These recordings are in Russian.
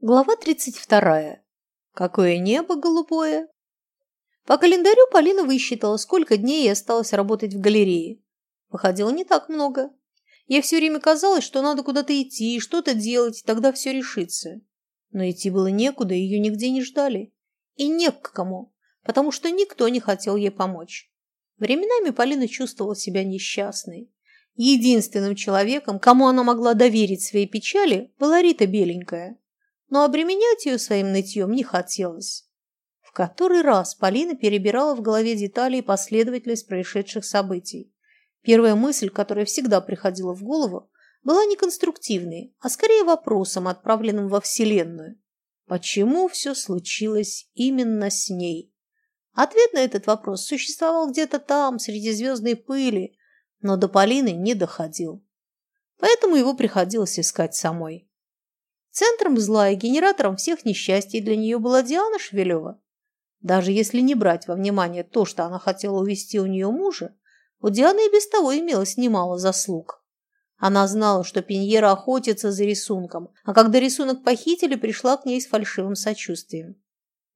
Глава 32. Какое небо голубое. По календарю Полина высчитала, сколько дней ей осталось работать в галерее. Выходило не так много. Ей все время казалось, что надо куда-то идти, что-то делать, и тогда все решится. Но идти было некуда, ее нигде не ждали. И не к кому, потому что никто не хотел ей помочь. Временами Полина чувствовала себя несчастной. Единственным человеком, кому она могла доверить свои печали, была Рита Беленькая но обременять ее своим нытьем не хотелось. В который раз Полина перебирала в голове детали и последовательность происшедших событий. Первая мысль, которая всегда приходила в голову, была не конструктивной, а скорее вопросом, отправленным во Вселенную. Почему все случилось именно с ней? Ответ на этот вопрос существовал где-то там, среди звездной пыли, но до Полины не доходил. Поэтому его приходилось искать самой. Центром зла и генератором всех несчастий для нее была Диана Шевелева. Даже если не брать во внимание то, что она хотела увести у нее мужа, у Дианы и без того имелось немало заслуг. Она знала, что Пиньера охотится за рисунком, а когда рисунок похитили, пришла к ней с фальшивым сочувствием.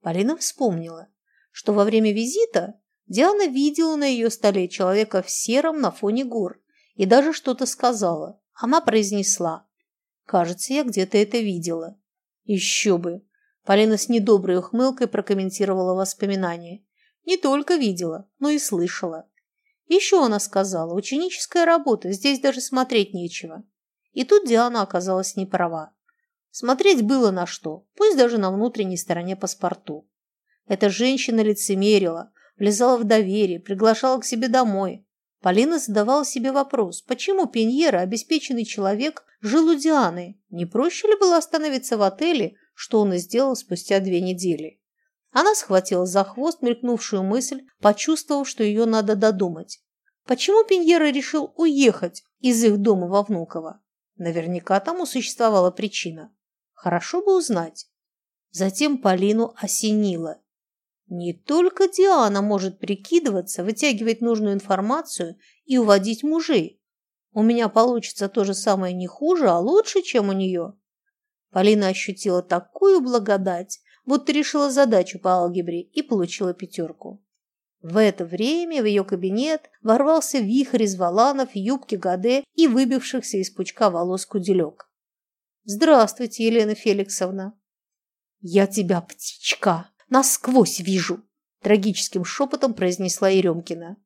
Полина вспомнила, что во время визита Диана видела на ее столе человека в сером на фоне гор и даже что-то сказала. Она произнесла Кажется, я где-то это видела. Еще бы. Полина с недоброй ухмылкой прокомментировала воспоминания. Не только видела, но и слышала. Еще она сказала, ученическая работа, здесь даже смотреть нечего. И тут Диана оказалась не права. Смотреть было на что, пусть даже на внутренней стороне паспорту. Эта женщина лицемерила, влезала в доверие, приглашала к себе домой, Полина задавала себе вопрос, почему Пеньера, обеспеченный человек, жил у Дианы? Не проще ли было остановиться в отеле, что он и сделал спустя две недели? Она схватила за хвост мелькнувшую мысль, почувствовав, что ее надо додумать. Почему Пеньера решил уехать из их дома во Внуково? Наверняка тому существовала причина. Хорошо бы узнать. Затем Полину осенило. Не только Диана может прикидываться, вытягивать нужную информацию и уводить мужей. У меня получится то же самое не хуже, а лучше, чем у нее. Полина ощутила такую благодать, будто решила задачу по алгебре и получила пятерку. В это время в ее кабинет ворвался вихрь из валанов, юбки Гаде и выбившихся из пучка волос куделек. «Здравствуйте, Елена Феликсовна!» «Я тебя, птичка!» Насквозь вижу!» – трагическим шепотом произнесла Еремкина.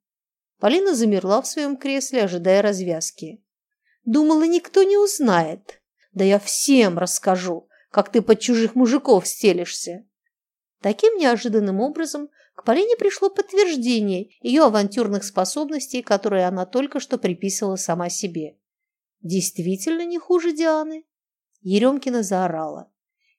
Полина замерла в своем кресле, ожидая развязки. «Думала, никто не узнает. Да я всем расскажу, как ты под чужих мужиков стелишься!» Таким неожиданным образом к Полине пришло подтверждение ее авантюрных способностей, которые она только что приписывала сама себе. Действительно не хуже Дианы. Еремкина заорала.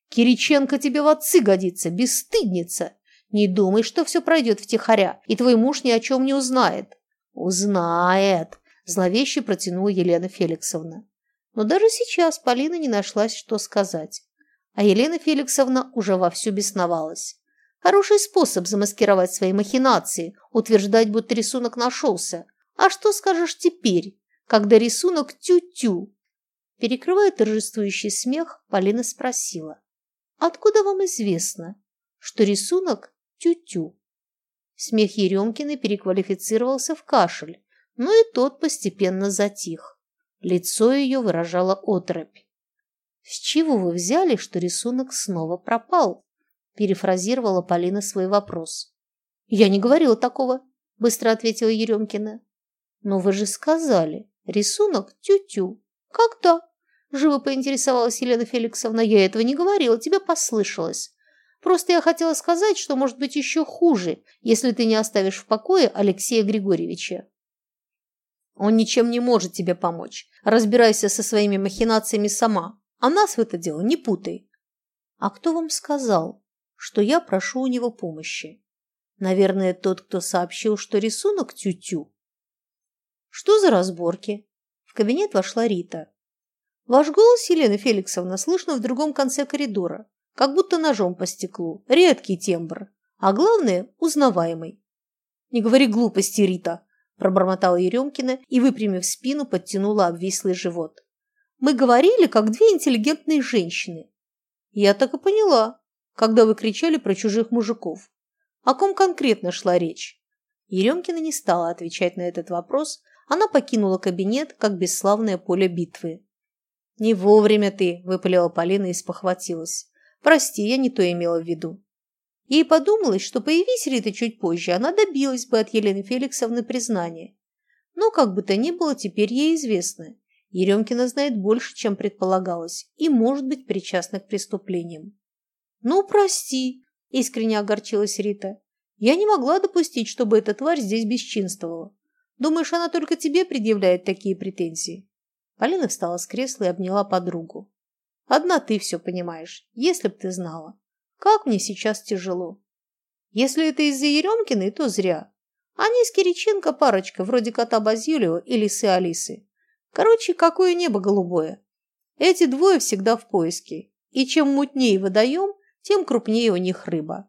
Кириченко тебе в отцы годится, бесстыдница. Не думай, что все пройдет втихаря, и твой муж ни о чем не узнает. Узнает, зловеще протянула Елена Феликсовна. Но даже сейчас Полина не нашлась, что сказать. А Елена Феликсовна уже вовсю бесновалась. Хороший способ замаскировать свои махинации, утверждать, будто рисунок нашелся. А что скажешь теперь, когда рисунок тю-тю? Перекрывая торжествующий смех, Полина спросила. Откуда вам известно, что рисунок тю-тю? Смех Еремкиной переквалифицировался в кашель, но и тот постепенно затих. Лицо ее выражало оторопь. «С чего вы взяли, что рисунок снова пропал?» перефразировала Полина свой вопрос. «Я не говорила такого», – быстро ответила Еремкина. «Но вы же сказали, рисунок тю-тю. Когда?» Живо поинтересовалась Елена Феликсовна. Я этого не говорила, тебе послышалось. Просто я хотела сказать, что может быть еще хуже, если ты не оставишь в покое Алексея Григорьевича. Он ничем не может тебе помочь. Разбирайся со своими махинациями сама, а нас в это дело не путай. А кто вам сказал, что я прошу у него помощи? Наверное, тот, кто сообщил, что рисунок тю-тю. Что за разборки? В кабинет вошла Рита. Ваш голос, Елена Феликсовна, слышно в другом конце коридора, как будто ножом по стеклу. Редкий тембр, а главное – узнаваемый. «Не говори глупости, Рита!» – пробормотала Еремкина и, выпрямив спину, подтянула обвислый живот. «Мы говорили, как две интеллигентные женщины. Я так и поняла, когда вы кричали про чужих мужиков. О ком конкретно шла речь? Еремкина не стала отвечать на этот вопрос. Она покинула кабинет, как бесславное поле битвы. «Не вовремя ты», – выпалила Полина и спохватилась. «Прости, я не то имела в виду». Ей подумалось, что появись Рита чуть позже, она добилась бы от Елены Феликсовны признания. Но, как бы то ни было, теперь ей известно. Еремкина знает больше, чем предполагалось, и может быть причастна к преступлениям. «Ну, прости», – искренне огорчилась Рита. «Я не могла допустить, чтобы эта тварь здесь бесчинствовала. Думаешь, она только тебе предъявляет такие претензии?» Полина встала с кресла и обняла подругу. «Одна ты все понимаешь, если б ты знала. Как мне сейчас тяжело. Если это из-за Еремкиной, то зря. Они с Кириченко парочка, вроде кота Базилио и лисы Алисы. Короче, какое небо голубое. Эти двое всегда в поиске. И чем мутнее водоем, тем крупнее у них рыба.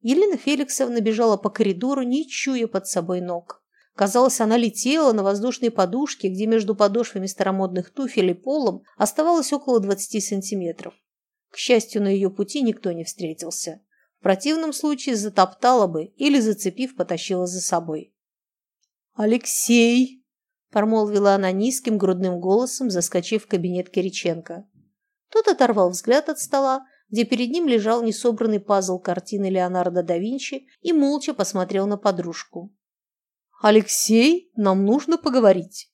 Елена Феликсовна бежала по коридору, не чуя под собой ног. Казалось, она летела на воздушной подушке, где между подошвами старомодных туфель и полом оставалось около 20 сантиметров. К счастью, на ее пути никто не встретился. В противном случае затоптала бы или, зацепив, потащила за собой. «Алексей!» – промолвила она низким грудным голосом, заскочив в кабинет Кириченко. Тот оторвал взгляд от стола, где перед ним лежал несобранный пазл картины Леонардо да Винчи и молча посмотрел на подружку. «Алексей, нам нужно поговорить».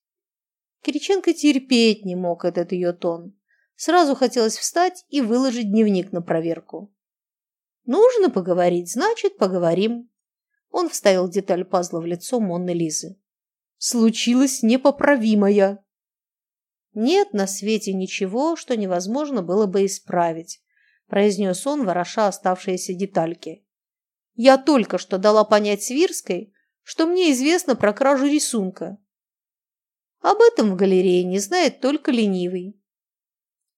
Кириченко терпеть не мог этот ее тон. Сразу хотелось встать и выложить дневник на проверку. «Нужно поговорить, значит, поговорим». Он вставил деталь пазла в лицо Монны Лизы. «Случилось непоправимое». «Нет на свете ничего, что невозможно было бы исправить», произнес он, вороша оставшиеся детальки. «Я только что дала понять Свирской, что мне известно про кражу рисунка. Об этом в галерее не знает только ленивый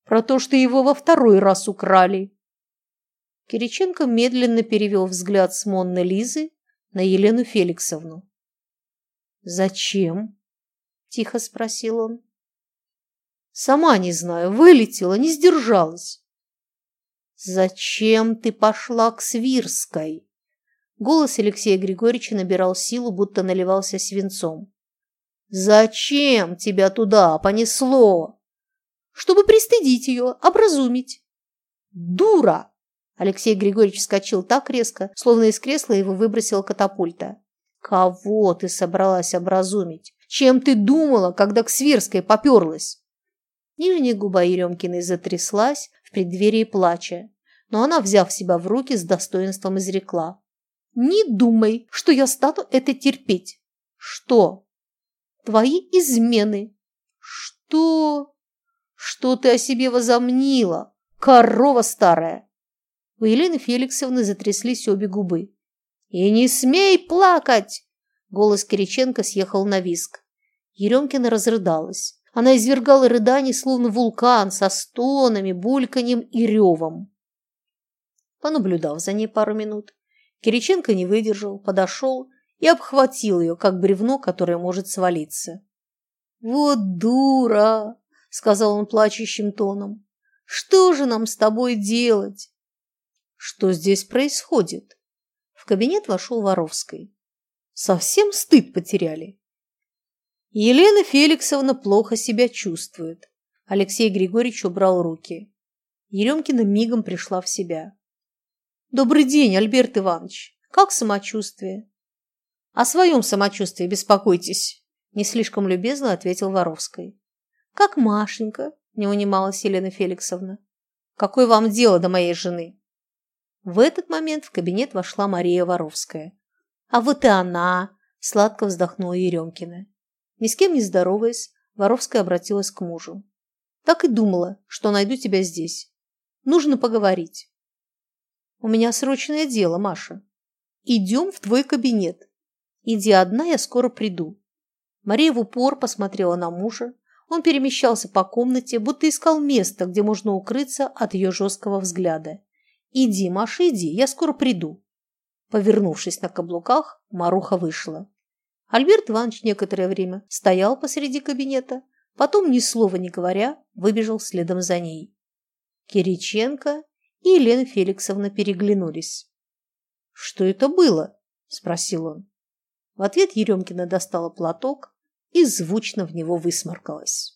про то, что его во второй раз украли. Кириченко медленно перевел взгляд с Монны Лизы на Елену Феликсовну. «Зачем?» – тихо спросил он. «Сама не знаю, вылетела, не сдержалась». «Зачем ты пошла к Свирской?» Голос Алексея Григорьевича набирал силу, будто наливался свинцом. «Зачем тебя туда понесло?» чтобы пристыдить ее, образумить. Дура! Алексей Григорьевич вскочил так резко, словно из кресла его выбросила катапульта. Кого ты собралась образумить? Чем ты думала, когда к Свирской поперлась? Нижняя губа Еремкиной затряслась в преддверии плача, но она, взяв себя в руки, с достоинством изрекла. «Не думай, что я стану это терпеть!» «Что?» «Твои измены!» «Что?» Что ты о себе возомнила, корова старая? У Елены Феликсовны затряслись обе губы. «И не смей плакать!» Голос Кириченко съехал на виск. Еремкина разрыдалась. Она извергала рыданий, словно вулкан, со стонами, бульканьем и ревом. Понаблюдав за ней пару минут, Кириченко не выдержал, подошел и обхватил ее, как бревно, которое может свалиться. «Вот дура!» сказал он плачущим тоном. Что же нам с тобой делать? Что здесь происходит? В кабинет вошел Воровский. Совсем стыд потеряли. Елена Феликсовна плохо себя чувствует. Алексей Григорьевич убрал руки. Еремкина мигом пришла в себя. «Добрый день, Альберт Иванович. Как самочувствие?» «О своем самочувствии беспокойтесь», – не слишком любезно ответил Воровский. «Как Машенька?» – не унималась Елена Феликсовна. «Какое вам дело до моей жены?» В этот момент в кабинет вошла Мария Воровская. «А вот и она!» – сладко вздохнула Еремкина. Ни с кем не здороваясь, Воровская обратилась к мужу. «Так и думала, что найду тебя здесь. Нужно поговорить». «У меня срочное дело, Маша. Идем в твой кабинет. Иди одна, я скоро приду». Мария в упор посмотрела на мужа, он перемещался по комнате, будто искал место, где можно укрыться от ее жесткого взгляда. «Иди, Маша, иди, я скоро приду». Повернувшись на каблуках, Маруха вышла. Альберт Иванович некоторое время стоял посреди кабинета, потом, ни слова не говоря, выбежал следом за ней. Кириченко и Елена Феликсовна переглянулись. «Что это было?» – спросил он. В ответ Еремкина достала платок и звучно в него высморкалась.